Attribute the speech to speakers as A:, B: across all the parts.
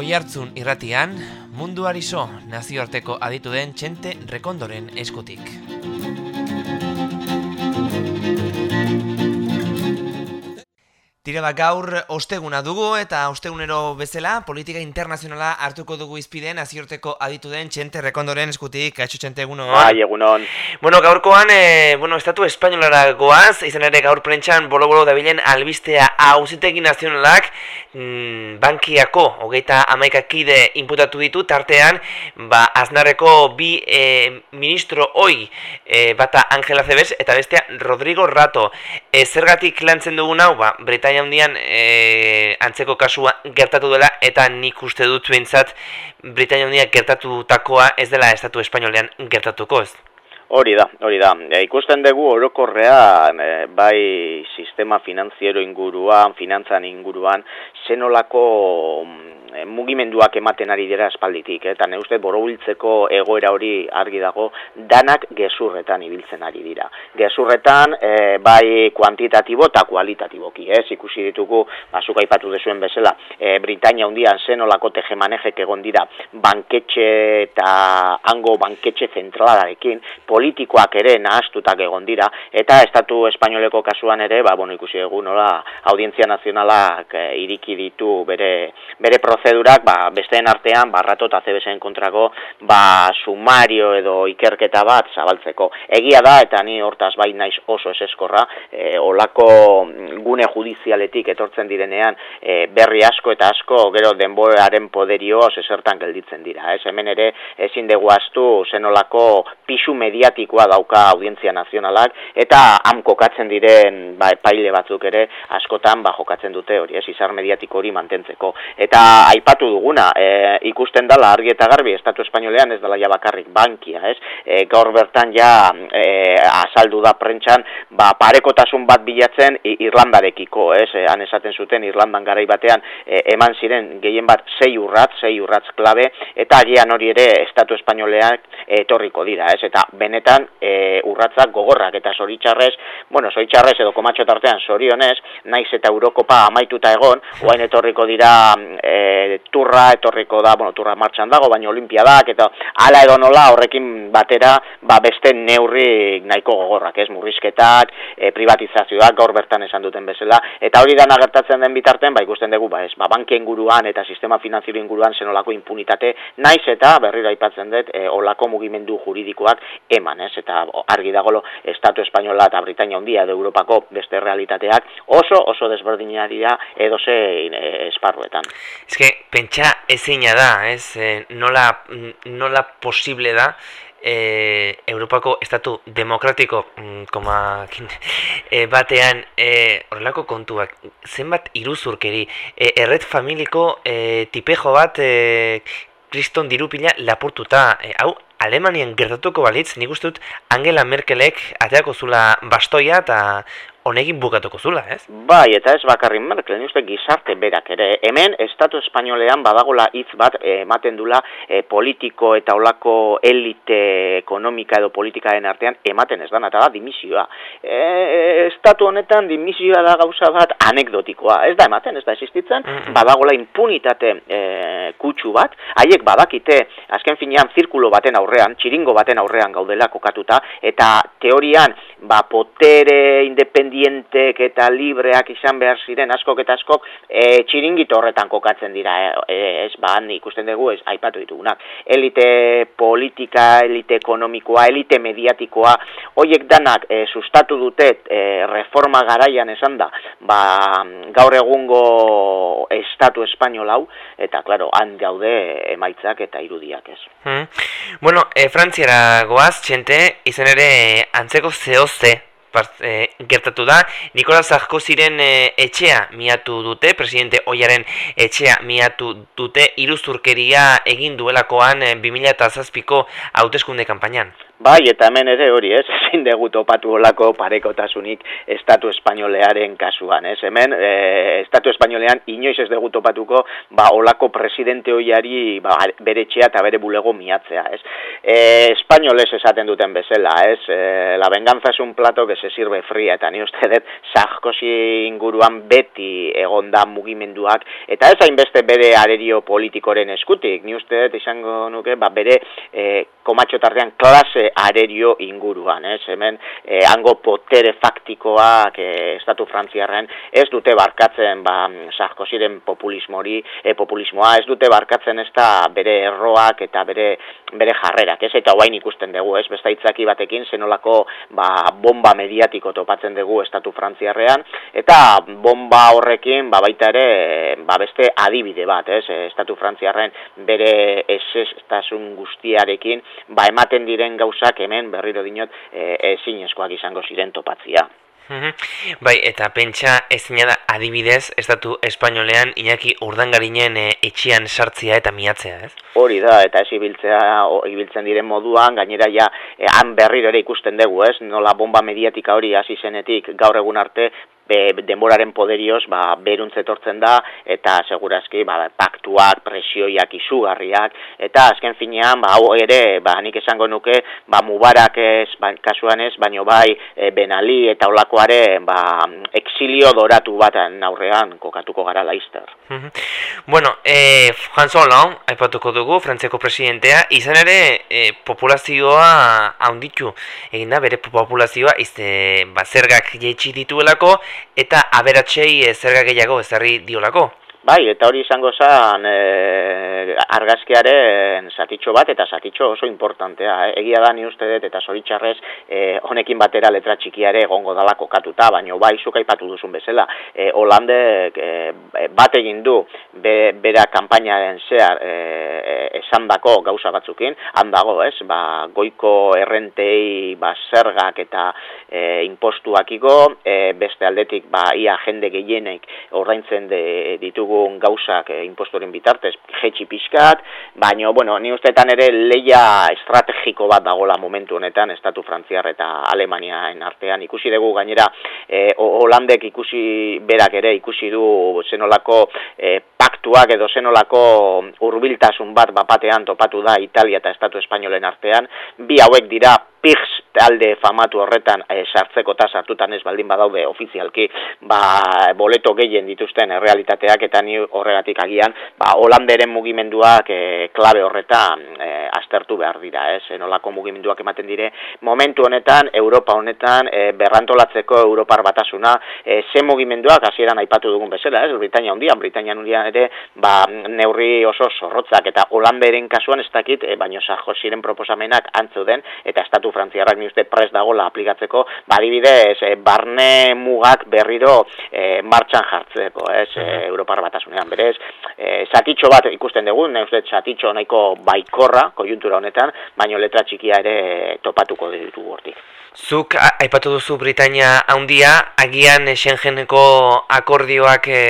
A: Oihartzun irratian, munduari so nazioarteko aditu den txente rekondoren eskutik. Tire bat gaur osteguna dugu eta ostegunero bezala politika internazionala hartuko dugu izpiden aziorteko aditu den txente rekondoren eskutik, kaixo txente egunon.
B: Bai, egunon.
A: Bueno, gaurkoan, e, bueno, estatu espainolara goaz, izan ere gaur prentxan bolo-bolo dabilen albistea hauzitegi nazionalak mm, bankiako, hogeita amaikakide inputatu ditu, tartean, ba, aznarreko bi e, ministro hoi, e, bata Angela Zebes eta bestea Rodrigo Rato. E, zergatik lantzen dugun hau, ba, Brita Britainia hundian e, antzeko kasua gertatu dela eta nik uste dut behintzat Britainia hundian gertatutakoa ez dela estatu espainolean gertatuko ez?
B: Hori da, hori da. E, ikusten dugu orokorrea e, bai sistema finanziero inguruan, finantzan inguruan, zenolako e, mugimenduak ematen ari dira espalditik, eta ne uste borobiltzeko egoera hori argi dago, danak gezurretan ibiltzen ari dira. Gezurretan, e, bai kuantitatibo eta kualitatiboki, ez? Ikusi ditugu, bazuk aipatu desuen bezala, e, Britania hundian zenolako tegemanejek egon dira banketxe eta hango banketxe zentralarekin, politikoak ere nahastutak egon dira, eta Estatu Espainoleko kasuan ere, ba, bueno, ikusi dugu nola, audientzia nazionalak e, iriki ditu bere, bere prozedurak ba, besteen artean barrato eta zebesen kontrako ba, sumario edo ikerketa bat zabaltzeko. Egia da eta ni hortaz bai naiz oso eseskorra e, olako gune judizialetik etortzen direnean e, berri asko eta asko gero denboraren poderio esertan gelditzen dira. Ez hemen ere ezin dugu astu zenolako pisu mediatikoa dauka audientzia nazionalak eta ham kokatzen diren ba, epaile batzuk ere askotan ba, jokatzen dute hori, ez izar mediatiko hori mantentzeko. Eta aipatu duguna, e, ikusten dala argi eta garbi Estatu Espainolean ez dela ja bakarrik bankia, ez? E, gaur bertan ja e, azaldu da prentxan, ba, parekotasun bat bilatzen Irlandarekiko, ez? E, han esaten zuten Irlandan garai batean e, eman ziren gehien bat sei urratz, sei urratz klabe, eta agian hori ere Estatu Espainoleak etorriko dira, ez? Eta benetan e, urratzak gogorrak eta zoritxarrez, bueno, zoritxarrez edo komatxo tartean zorionez, naiz eta Eurokopa amaituta egon, oain etorriko dira e, turra etorriko da, bueno, turra martxan dago, baina olimpiadak, eta ala edo nola horrekin batera, ba beste neurri nahiko gogorrak, ez, murrizketak, e, privatizazioak, gaur bertan esan duten bezala, eta hori dana gertatzen den bitarten, ba ikusten dugu, ba ez, ba bankien guruan eta sistema finanziro inguruan zenolako impunitate, naiz eta berriro aipatzen dut, e, olako mugimendu juridikoak eman, ez, eta argi dagolo, Estatu Espainola eta Britania hondia edo Europako beste realitateak oso, oso desberdinaria edo ze e, esparruetan.
A: Ez pentsa ezina da, ez, e, nola, nola posible da, e, Europako Estatu Demokratiko mm, koma, e, batean e, horrelako kontuak, zenbat iruzurkeri, e, erret familiko e, tipejo bat e, kriston dirupila lapurtuta, e, hau, Alemanian gertatuko balitz, nik uste dut Angela Merkelek ateako zula bastoia eta honegin bukatuko zula, ez?
B: Bai, eta ez bakarrin Merkel, uste gizarte berak ere. Hemen, Estatu Espainolean badagola hitz bat ematen dula e, politiko eta olako elite ekonomika edo politikaren artean ematen ez dana, eta da dimisioa. E, estatu honetan dimisioa da gauza bat anekdotikoa. Ez da ematen, ez da existitzen, badagola impunitate e, kutsu bat, haiek badakite, azken finean zirkulo baten aurrean, txiringo baten aurrean gaudela kokatuta, eta teorian, ba, potere independent independientek eta libreak izan behar ziren askok eta askok e, txiringito horretan kokatzen dira e, e ez ba ikusten dugu ez aipatu ditugunak elite politika, elite ekonomikoa, elite mediatikoa hoiek danak e, sustatu dute e, reforma garaian esan da ba, gaur egungo estatu espainolau eta claro, han daude emaitzak eta irudiak ez
A: hmm. Bueno, e, Frantziara goaz, txente, izan ere antzeko zehozte e, gertatu da. Nikola Sarkoziren e, etxea miatu dute, presidente Oiaren etxea miatu dute, iruzurkeria egin duelakoan e, 2000 eta zazpiko hauteskunde kampainan.
B: Bai, eta hemen ere hori, ez, ezin dugu topatu olako parekotasunik Estatu Espainolearen kasuan, ez, hemen e, Estatu Espainolean inoiz ez dugu topatuko, ba, olako presidente hoiari ba, bere txea eta bere bulego miatzea, ez. E, Espainoles esaten duten bezala, ez, e, la venganza es un plato que se sirve fría, eta ni uste dut, Sarkozy inguruan beti egonda mugimenduak, eta ez hainbeste bere arerio politikoren eskutik, ni uste dut, izango nuke, ba, bere e, komatxotarrean klase arerio inguruan, ez? Hemen eh, hango potere faktikoak eh, estatu frantziarren ez dute barkatzen ba Sarkoziren populismori, eh, populismoa ez dute barkatzen ez da bere erroak eta bere bere jarrerak, ez? Eta orain ikusten dugu, ez? Beste hitzaki batekin zenolako ba, bomba mediatiko topatzen dugu estatu frantziarrean eta bomba horrekin ba baita ere ba beste adibide bat, ez? Estatu frantziarren bere esestasun guztiarekin ba ematen diren gauzak hemen berriro dinot e, ezinezkoak izango ziren topatzia.
A: Bai, eta pentsa ezina da adibidez, estatu espainolean Iñaki urdangarinen e, etxian sartzia eta miatzea, ez?
B: Hori da, eta ez ibiltzea, o, ibiltzen diren moduan, gainera ja, e, han berriro ere ikusten dugu, ez? Nola bomba mediatika hori hasi zenetik gaur egun arte, be, denboraren poderioz ba, beruntze etortzen da eta segurazki ba, paktuak, presioiak, izugarriak eta azken finean ba, hau ere ba, nik esango nuke ba, mubarak ez, ba, kasuan ez, baino bai e, benali eta olakoare ba, exilio doratu bat aurrean kokatuko gara laizter.
A: bueno, e, François Hollande, aipatuko dugu, frantzeko presidentea, izan ere e, populazioa haunditu, egin da bere populazioa izte, ba, zergak jeitsi dituelako, eta aberatsei e, zerga gehiago ezarri diolako.
B: Bai, eta hori izango zen e, argazkiaren satitxo bat eta satitxo oso importantea. Eh? Egia da ni uste dut eta zoritxarrez e, honekin batera letra txikiare egongo dala kokatuta, baina bai zuk aipatu duzun bezala. E, Holandek e, bat egin du be, bera kanpainaren zehar e, esan dako gauza batzukin, handago ez, ba, goiko errentei ba, zergak eta e, impostuakiko, e, beste aldetik ba, ia jende gehienek ordaintzen de, ditugu ditugun gauzak e, impostoren bitartez jetxi pixkat, baina, bueno, ni usteetan ere leia estrategiko bat dagola momentu honetan, Estatu Frantziar eta Alemaniaen artean, ikusi dugu gainera, e, Holandek ikusi berak ere, ikusi du zenolako e, paktuak edo zenolako hurbiltasun bat bapatean topatu da Italia eta Estatu Espainolen artean, bi hauek dira PIGS talde famatu horretan e, sartzeko eta sartutan ez baldin badaude ofizialki ba, boleto gehien dituzten errealitateak eta ni horregatik agian ba, Holanderen mugimenduak e, klabe horretan e, aztertu behar dira, ez? Nolako mugimenduak ematen dire momentu honetan, Europa honetan e, berrantolatzeko Europar batasuna e, ze mugimenduak hasieran aipatu dugun bezala, ez? Britania hundian, Britania hundian ere ba, neurri oso zorrotzak eta Holanderen kasuan ez dakit, e, baino ziren proposamenak antzuden eta estatu frantziarrak ni uste prest dagola aplikatzeko, badibidez, e, barne mugak berriro e, martxan jartzeko, ez, e, Europar batasunean, berez, e, satitxo bat ikusten dugu, ne uste satitxo nahiko baikorra, kojuntura honetan, baino letra txikia ere topatuko ditu hortik.
A: Zuk aipatu duzu Britania handia, agian Schengeneko akordioak e,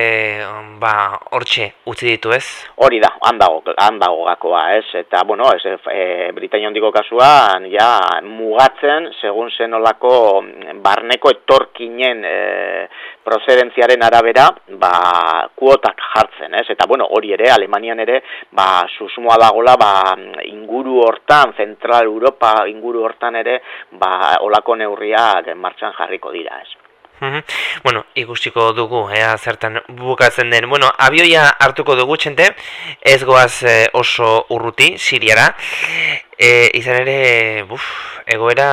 A: ba, hortxe utzi ditu ez?
B: Hori da, handago, handago gakoa ez, eta bueno, ez, e, Britania handiko kasuan, ja, mugatzen, segun zenolako barneko etorkinen e, prozedentziaren arabera, ba, kuotak jartzen, ez? Eta, bueno, hori ere, Alemanian ere, ba, susmoa dagola, ba, inguru hortan, Zentral Europa inguru hortan ere, ba, olako neurriak martxan jarriko dira, ez?
A: Bueno, ikustiko dugu, ea zertan bukatzen den. Bueno, abioia hartuko dugu txente, ez goaz eh, oso urruti, siriara. E, izan ere, buf, egoera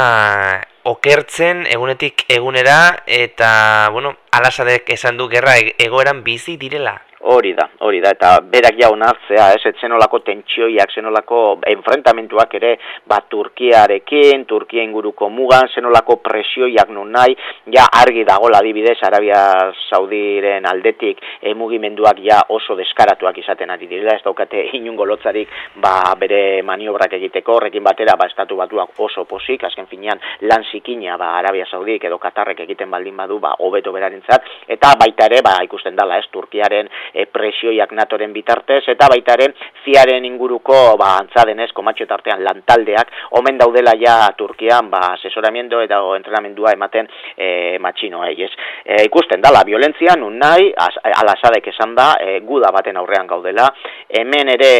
A: okertzen egunetik egunera, eta, bueno, alasadek esan du gerra e-, egoeran bizi direla.
B: Hori da, hori da, eta berak ja onartzea, ez, zenolako tentsioiak, zenolako enfrentamentuak ere, ba, Turkiarekin, Turkia inguruko mugan, zenolako presioiak nun nahi, ja argi dago adibidez Arabia Saudiren aldetik e, mugimenduak ja oso deskaratuak izaten ari dira, ez daukate inungo lotzarik ba, bere maniobrak egiteko, horrekin batera, ba, estatu batuak oso posik, azken finean lan zikina, ba, Arabia Saudik edo Katarrek egiten baldin badu, ba, hobeto berarentzat, eta baita ere, ba, ikusten dala, ez, Turkiaren presioiak natoren bitartez, eta baita ere, ziaren inguruko, ba, antzadenez, komatxo tartean lantaldeak, omen daudela ja Turkian, ba, asesoramiento eta o, entrenamendua ematen e, matxino, ez. E, ikusten dala, violentzia, nun nahi, alasadek esan da, e, guda baten aurrean gaudela, hemen ere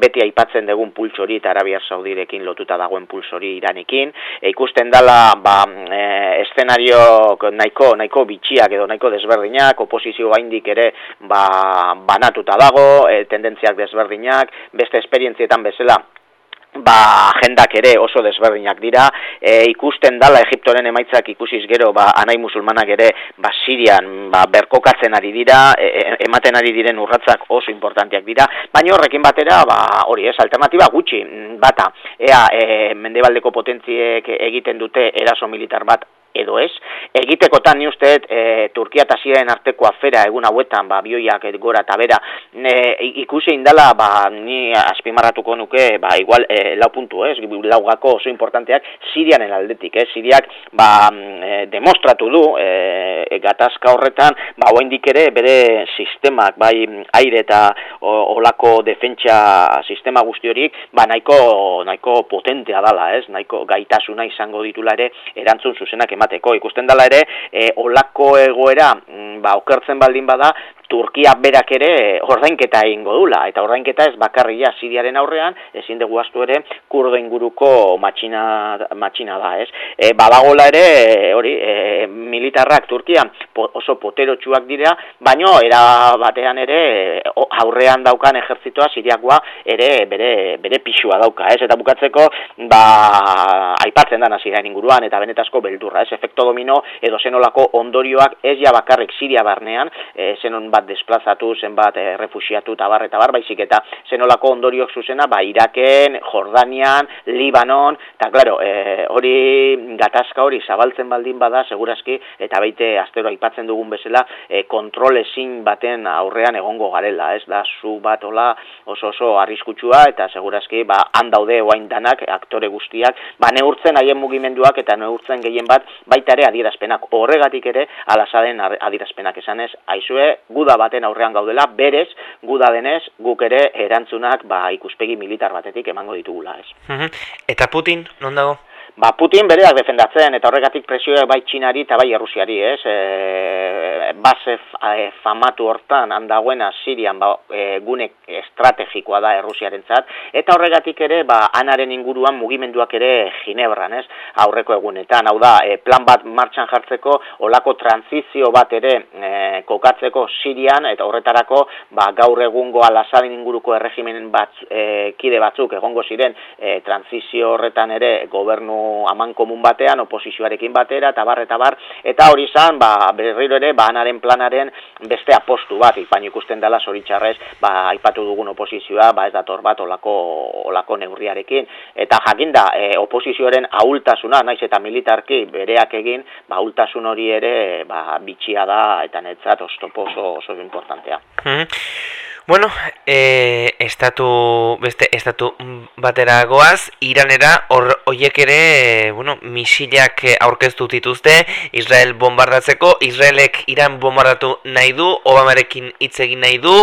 B: beti aipatzen dugun pultsori eta Arabia Saudirekin lotuta dagoen pultsori iranekin, e, ikusten dala, ba, e, eszenario nahiko, nahiko bitxiak edo nahiko desberdinak, oposizio baindik ere ba, banatuta dago, e, tendentziak desberdinak, beste esperientzietan bezala ba agendak ere oso desberdinak dira. E, ikusten dala Egiptoren emaitzak ikusiz gero ba anai musulmanak ere ba Sirian ba berkokatzen ari dira e, e, ematen ari diren urratzak oso importanteak dira. Baina horrekin batera ba hori ez alternativa gutxi bata. Ea e, mendebaldeko potentziek egiten dute eraso militar bat edo ez. Egitekotan ni usteet e, Turkia eta Siriaren arteko afera egun hauetan, ba, bioiak gora eta bera, e, ikusi indala, ba, ni azpimarratuko nuke, ba, igual, e, lau puntu, ez, lau gako oso importanteak, Sirianen aldetik, ez, Siriak, ba, e, demostratu du, e, gatazka horretan, ba, oaindik ere, bere sistemak, bai, aire eta olako defentsa sistema guzti horiek, ba, nahiko, nahiko potentea dala, ez, nahiko gaitasuna izango ditula ere, erantzun zuzenak emateko. Ikusten dela ere, e, olako egoera, mm, ba, okertzen baldin bada, Turkia berak ere ordainketa egingo dula eta ordainketa ez bakarria Siriaren aurrean ezin dugu astu ere kurdo inguruko matxina, matxina da, ez? E, badagola ere hori e, militarrak Turkian oso poterotsuak dira, baino era batean ere aurrean daukan ejertzitoa Siriakoa ere bere bere pisua dauka, ez? Eta bukatzeko ba aipatzen da Sirian inguruan eta benetazko beldurra, ez? Efekto domino edo zenolako ondorioak ez ja bakarrik Siria barnean, e, zenon ba zenbat desplazatu, zenbat e, refusiatu eta bar, eta bar, baizik eta zenolako ondoriok zuzena, ba, Iraken, Jordanian, Libanon, eta klaro, e, hori gatazka hori zabaltzen baldin bada, segurazki, eta baite astero aipatzen dugun bezala, e, kontrol ezin baten aurrean egongo garela, ez da, zu bat ola oso oso arriskutsua, eta segurazki, ba, handaude oain danak, aktore guztiak, ba, neurtzen haien mugimenduak, eta neurtzen gehien bat, baita ere adierazpenak, horregatik ere, alazaden adierazpenak esanez, aizue, guda baten aurrean gaudela, berez, guda denez, guk ere erantzunak ba, ikuspegi militar batetik emango ditugula, ez.
A: Eta Putin, non dago?
B: Ba, Putin bereak defendatzen, eta horregatik presioa bai txinari eta bai errusiari, ez? E, base e, famatu hortan handagoena Sirian ba, e, gune estrategikoa da errusiaren zat, eta horregatik ere, ba, anaren inguruan mugimenduak ere ginebran, ez? Aurreko egunetan, hau da, e, plan bat martxan jartzeko, olako transizio bat ere e, kokatzeko Sirian, eta horretarako, ba, gaur egungo alazaden inguruko erregimen bat, e, kide batzuk egongo ziren, e, transizio horretan ere gobernu aman komun batean, oposizioarekin batera, eta bar, eta bar, eta hori izan, ba, berriro ere, ba, anaren planaren beste apostu bat, ipaino ikusten dela zoritxarrez, ba, aipatu dugun oposizioa, ba, ez dator bat, olako, olako neurriarekin, eta jakinda, e, oposizioaren ahultasuna, naiz eta militarki bereak egin, ba, ahultasun hori ere, ba, bitxia da, eta netzat, oztopo oso, oso importantea.
A: Mm Bueno, e, estatu, beste, estatu batera goaz, iranera, hor, oiek ere, bueno, misilak aurkeztu dituzte, Israel bombardatzeko, Israelek Iran bombardatu nahi du, Obamarekin hitz egin nahi du,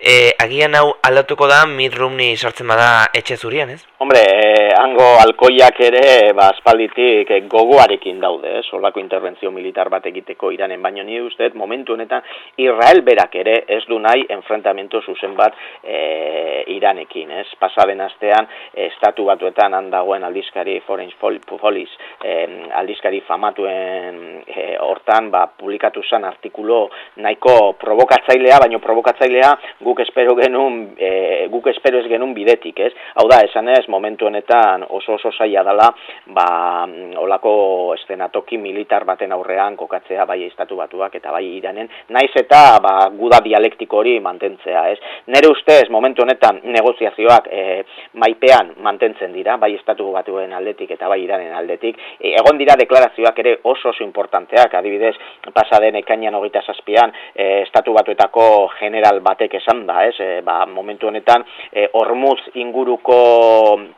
A: e, agian hau aldatuko da, mitrumni sartzen bada etxe zurian, ez?
B: Hombre, eh, hango alkoiak ere, ba, espalditik eh, gogoarekin daude, eh, solako interventzio militar bat egiteko iranen, baino ni uste, momentu honetan, Israel berak ere ez du nahi enfrentamiento zuzen bat e, iranekin, ez? Pasaden astean, estatu batuetan handagoen aldizkari Foreign Police, e, aldizkari famatuen e, hortan, ba, publikatu zen artikulo nahiko provokatzailea, baino provokatzailea guk espero genuen, e, guk espero ez genuen bidetik, ez? Hau da, esan ez, momentu honetan oso oso zaila dela, ba, olako estenatoki militar baten aurrean kokatzea bai estatu batuak eta bai iranen, naiz eta ba, guda dialektiko hori mantentzea, ez? Nere ustez, momentu honetan negoziazioak e, maipean mantentzen dira, bai estatu batuen aldetik eta bai iranen aldetik. E, egon dira deklarazioak ere oso oso importanteak, adibidez, pasaden ekainan hogeita zazpian, e, estatu batuetako general batek esan da, ez? E, ba, momentu honetan, e, ormuz inguruko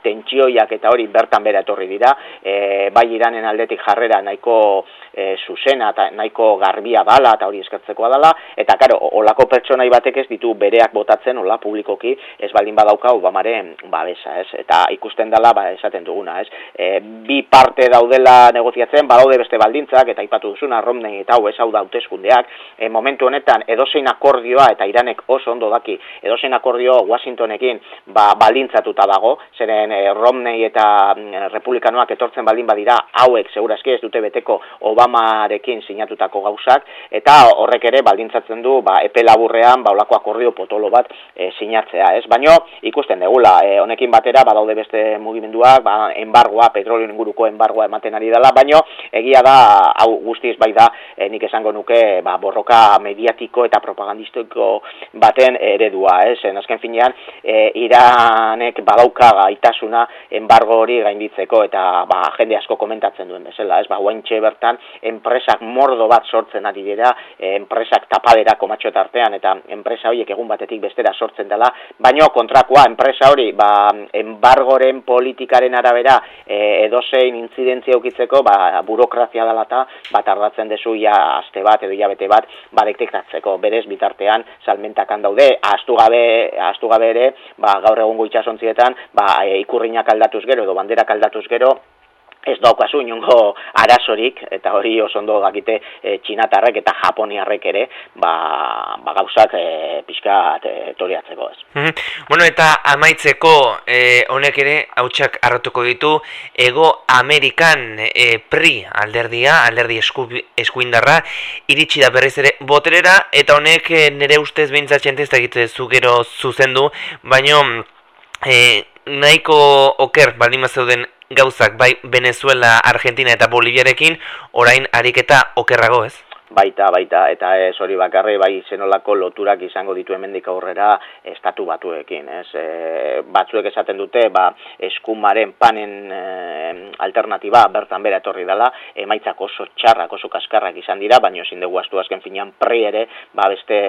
B: tentsioiak eta hori bertan bera etorri dira, e, bai iranen aldetik jarrera nahiko e, zuzena eta nahiko garbia dala eta hori eskertzekoa dala, eta karo, olako pertsonai batek ez ditu bereak botatzen, hola, publikoki, ez baldin badauka Obamaren babesa, ez? Eta ikusten dela, ba, esaten duguna, ez? E, bi parte daudela negoziatzen, badaude beste baldintzak, eta ipatu duzuna, Romney eta hau ez hau da e, momentu honetan, edozein akordioa, eta Iranek oso ondo daki, edozein akordio Washingtonekin, ba, baldintzatuta dago, zeren e, Romney eta mm, republikanoak etortzen baldin badira, hauek, segurazki ez dute beteko Obamarekin sinatutako gauzak, eta horrek ere baldintzatzen du, ba, epe laburrean, ba, olako akordio potolo bat e, sinatzea, ez? Baino ikusten degula, e, honekin batera badaude beste mugimenduak, ba enbargoa, petrolio inguruko enbargoa ematen ari dela, baino egia da hau guztiz bai da e, nik esango nuke, ba, borroka mediatiko eta propagandistiko baten eredua, ez? En azken finean, e, Iranek badauka gaitasuna enbargo hori gainditzeko eta ba jende asko komentatzen duen bezala, ez? Ba guaintxe bertan enpresak mordo bat sortzen ari dira, enpresak tapadera komatxo tartean eta enpresa horiek egun batetik bestera sortzen dela, baino kontrakoa enpresa hori, ba, embargoren politikaren arabera e, edozein intzidentzia ukitzeko, ba, burokrazia dela eta bat ardatzen dezu ja aste bat edo bete bat, ba, detektatzeko, berez bitartean salmentakan daude, astu gabe, astu gabe ere, ba, gaur egungo itxasontzietan, ba, e, ikurriñak aldatuz gero edo banderak aldatuz gero, ez daukazu inongo arazorik, eta hori oso ondo dakite e, txinatarrek eta japoniarrek ere, ba, ba gauzak e, pixkat e, toriatzeko ez.
A: Bueno, eta amaitzeko e, honek ere, hautsak arrotuko ditu, ego Amerikan e, pri alderdia, alderdi esku, eskuindarra, iritsi da berriz ere boterera, eta honek e, nire ustez behintzatxen ez egite zugero zuzendu, baino e, nahiko oker, baldin zeuden gauzak bai Venezuela, Argentina eta Boliviarekin orain ariketa okerrago ez?
B: Baita, baita, eta ez hori bakarri, bai zenolako loturak izango ditu hemendik aurrera estatu batuekin, ez? E, batzuek esaten dute, ba, eskumaren panen e, alternatiba bertan bera etorri dela, emaitzak oso txarrak, oso kaskarrak izan dira, baina ezin dugu astu azken finean pri ere, ba, beste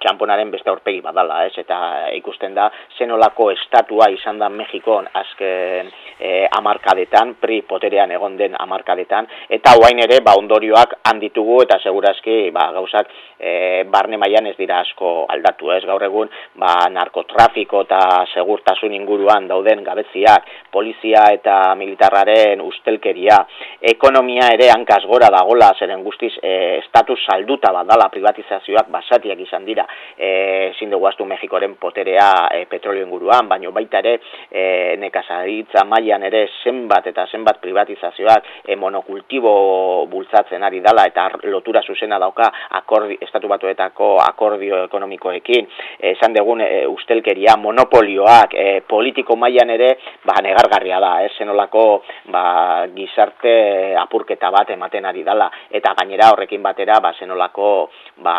B: txamponaren beste aurpegi badala, ez? Eta ikusten da, zenolako estatua izan da Mexikon azken e, amarkadetan, pri poterean egon den amarkadetan, eta hoain ere, ba, ondorioak handitugu, eta segur segurazki ba, gauzak e, barne mailan ez dira asko aldatu, ez? Gaur egun ba, narkotrafiko eta segurtasun inguruan dauden gabeziak, polizia eta militarraren ustelkeria, ekonomia ere hankaz gora dagola, zeren guztiz e, estatus salduta badala privatizazioak basatiak izan dira, e, zindu guaztu Mexikoren poterea e, petrolio inguruan, baino baita ere e, nekazaritza mailan ere zenbat eta zenbat privatizazioak e, monokultibo bultzatzen ari dala eta lotura zuzena dauka akordi, estatu batuetako akordio ekonomikoekin, esan degun e, ustelkeria, monopolioak, e, politiko mailan ere, ba, negargarria da, ez, zenolako ba, gizarte apurketa bat ematen ari dala, eta gainera horrekin batera, ba, zenolako ba,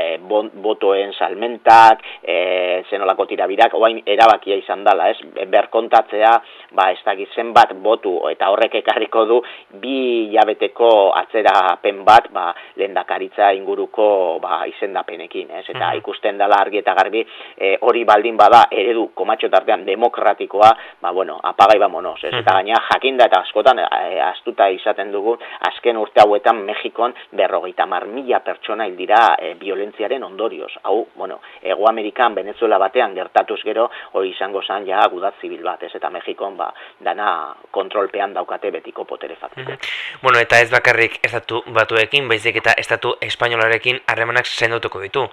B: e, botoen salmentak, e, zenolako tirabirak, oain erabakia izan dala, ez, berkontatzea, ba, ez da gizen bat botu, eta horrek ekarriko du, bi jabeteko atzerapen bat, ba, lendakaritza inguruko ba, izendapenekin, ez? Eta mhm. ikusten dela argi eta garbi e, hori baldin bada eredu komatxo tartean demokratikoa, ba, bueno, apagai ba monoz, ez? Eta mhm. gaina jakinda eta askotan e, astuta izaten dugu azken urte hauetan Mexikon berrogeita mar mila pertsona hildira e, violentziaren ondorioz. Hau, bueno, Ego Amerikan, Venezuela batean gertatuz gero, hori izango zan ja agudat zibil bat, ez? Eta Mexikon, ba, dana kontrolpean daukate betiko potere faktiko.
A: Mhm. Bueno, eta ez bakarrik ez batuekin, baizik eta estatu espainolarekin harremanak sendotuko ditu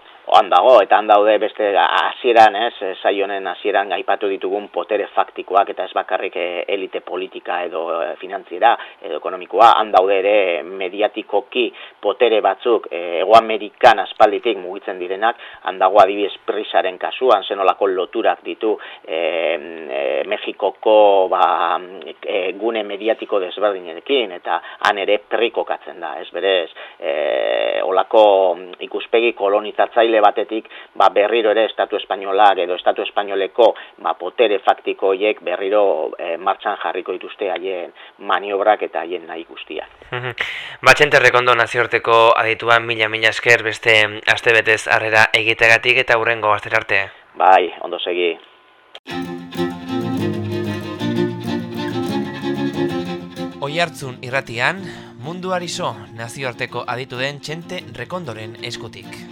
B: dago, eta handaude beste hasieran, ez, saionen hasieran gaipatu ditugun potere faktikoak eta ez bakarrik eh, elite politika edo eh, finantziera edo ekonomikoa, handaude ere mediatikoki potere batzuk e, Ego Amerikan aspalditik mugitzen direnak, handago adibidez prisaren kasuan, zenolako loturak ditu e, Mexikoko ba, gune mediatiko desberdinekin, eta han ere perrikokatzen da, ez berez, e, olako ikuspegi kolonizatzaile batetik ba, berriro ere estatu espainolak edo estatu espainoleko ba, potere faktiko hiek berriro e, martxan jarriko dituzte haien maniobrak eta haien nahi guztiak.
A: Batxente rekondo naziorteko adituan mila mila esker beste aste betez arrera egitegatik eta hurrengo aster arte.
B: Bai, ondo segi.
A: Oihartzun irratian, munduari so nazioarteko aditu den txente rekondoren eskutik.